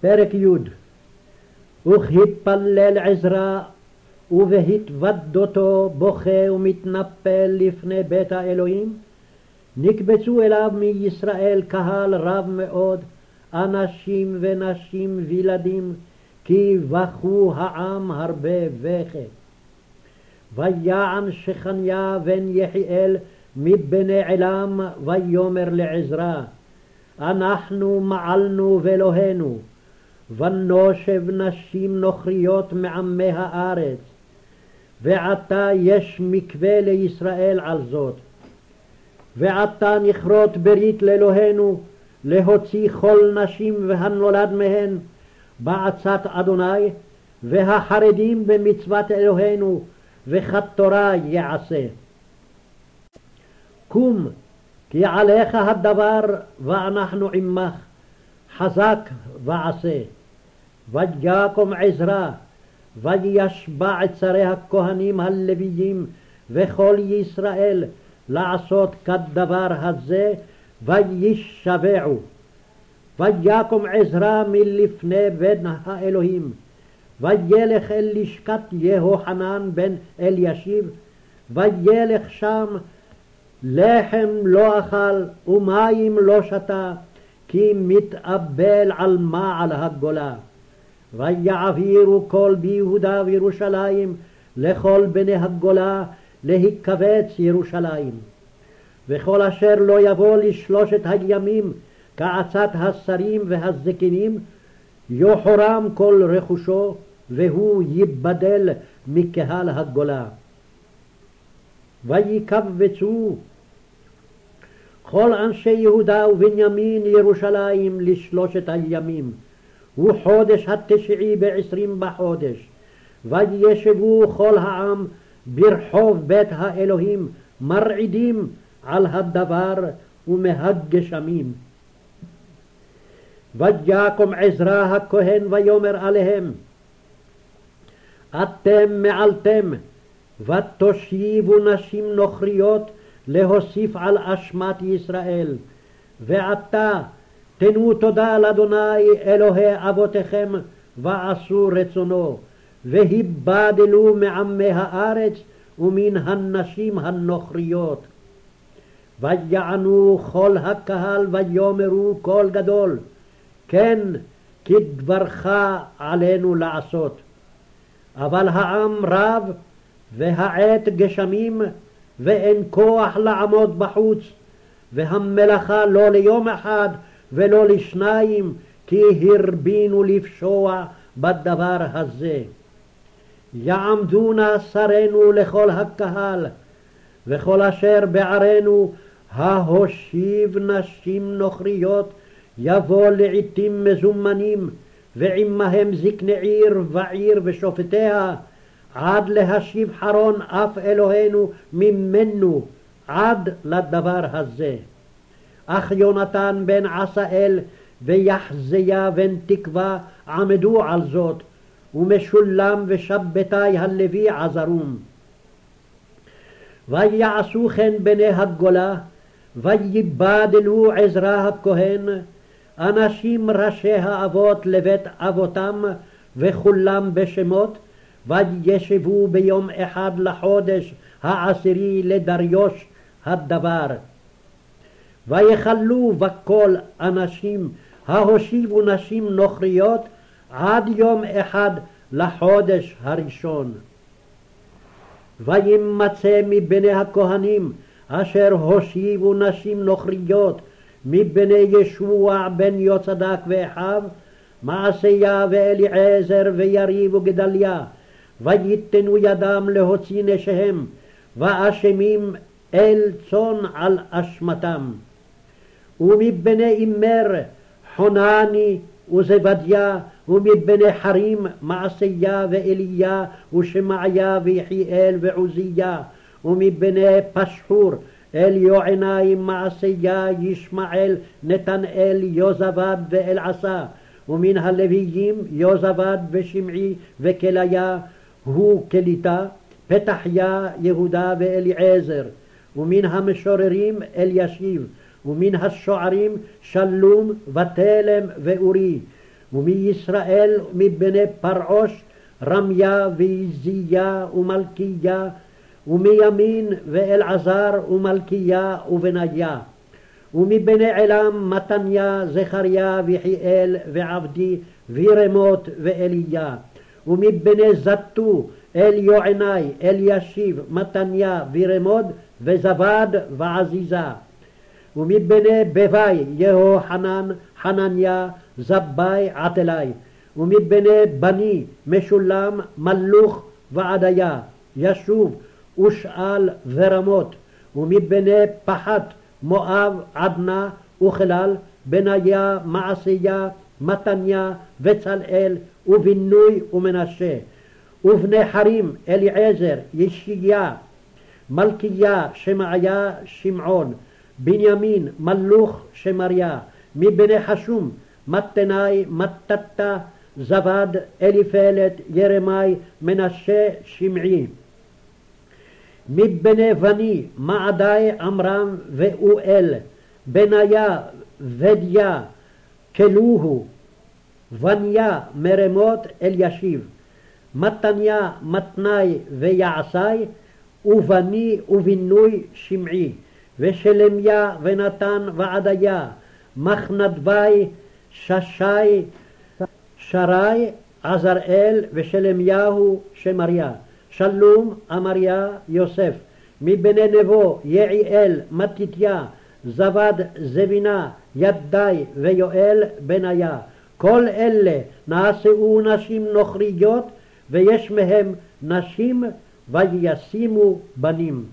פרק י' וכהתפלל עזרא ובהתוודותו בוכה ומתנפל לפני בית האלוהים, נקבצו אליו מישראל קהל רב מאוד, אנשים ונשים וילדים, כי בכו העם הרבה בכה. ויען שכניה בן יחיאל מבני עלם ויאמר לעזרא אנחנו מעלנו ואלוהינו ונושב נשים נוכריות מעמי הארץ ועתה יש מקווה לישראל על זאת ועתה נכרות ברית לאלוהינו להוציא כל נשים והנולד מהן בעצת אדוני והחרדים במצוות אלוהינו וכתורה יעשה. קום כי עליך הדבר ואנחנו עמך חזק ועשה. ויקום עזרא וישבע את שרי הכהנים הלוויים וכל ישראל לעשות כדבר הזה וישבעו. ויקום עזרא מלפני בן האלוהים וילך אל לשכת יהוחנן בן אלישיב וילך שם לחם לא אכל ומים לא שתה כי מתאבל על מעל הגולה. ויעבירו כל ביהודה וירושלים לכל בני הגולה להיקבץ ירושלים. וכל אשר לא יבוא לשלושת הימים כעצת השרים והזקנים יוחרם כל רכושו והוא ייבדל מקהל הגולה. ויקבצו כל אנשי יהודה ובנימין ירושלים לשלושת הימים, וחודש התשעי בעשרים בחודש, וישבו כל העם ברחוב בית האלוהים מרעידים על הדבר ומהגשמים. ויקום עזרא הכהן ויאמר עליהם אתם מעלתם ותושיבו נשים נוכריות להוסיף על אשמת ישראל. ועתה תנו תודה לאדוני אלוהי אבותיכם ועשו רצונו, והיבדלו מעמי הארץ ומן הנשים הנוכריות. ויענו כל הקהל ויאמרו קול גדול, כן, כדברך עלינו לעשות. אבל העם רב והעת גשמים ואין כוח לעמוד בחוץ, והמלאכה לא ליום אחד ולא לשניים, כי הרבינו לפשוע בדבר הזה. יעמדו נא שרינו לכל הקהל, וכל אשר בערינו ההושיב נשים נוכריות יבוא לעתים מזומנים, ועמהם זקני עיר ועיר ושופטיה, עד להשיב חרון אף אלוהינו ממנו עד לדבר הזה. אך יונתן בן עשאל ויחזיה בן תקווה עמדו על זאת, ומשולם ושבתי הלוי עזרום. ויעשו כן בני הגולה, ויבדלו עזרא הכהן, אנשים ראשי האבות לבית אבותם, וכולם בשמות, וישבו ביום אחד לחודש העשירי לדריוש הדבר. ויכלו בכל אנשים ההושיבו נשים נוכריות עד יום אחד לחודש הראשון. וימצא מבני הכהנים אשר הושיבו נשים נוכריות מבני ישוע בן יוצדק ואחיו מעשיה ואליעזר ויריב וגדליה ויתנו ידם להוציא נשיהם, ואשמים אל צאן על אשמתם. ומבני אימר חונני וזבדיה, ומבני חרים מעשיה ואליה ושמעיה ויחיאל ועוזיה, ומבני פשחור אל יועניים מעשיה ישמעאל נתנאל יוזבד ואלעשה ומן הלוויים יוזבד ושמעי וכליה הוא כליטה, פתחיה, יהודה ואליעזר, ומן המשוררים אלישיב, ומן השוערים שלום ותלם ואורי, ומישראל מבני פרעוש רמיה ויזיה ומלכיה ומימין ואלעזר ומלכיה ובניה ומבני עלם מתניה זכריה ויחיאל ועבדי וירמות ואליה ומבני זתו אל יועני אלישיב מתניה וירמוד וזבד ועזיזה ומבני בבי יהוחנן חנניה זבי עטלי ומבני בני משולם מלוך ועדיה ישוב ושאל ורמות. ומבני פחת מואב עדנה וכלל בניה מעשיה מתניה וצלאל ובינוי ומנשה. ובני חרים אליעזר ישיה מלכיה שמעיה שמעון בנימין מלוך שמריה מבני חשום מתנאי מתתה זבד אליפלת ירמי מנשה שמעי. מבני בני מעדי עמרם ואואל בניה ודיה כלוהו בניה מרמות אלישיב מתניה מתנאי ויעשי ובני ובינוי שמעי ושלמיה ונתן ועדיה מחנדבי ששי שרי עזראל ושלמיהו שמריה שלום אמריה יוסף. מבני נבו יעיאל מתתיה זבד זבינה ידי ויואל בניה כל אלה נעשו נשים נוכריות ויש מהם נשים וישימו בנים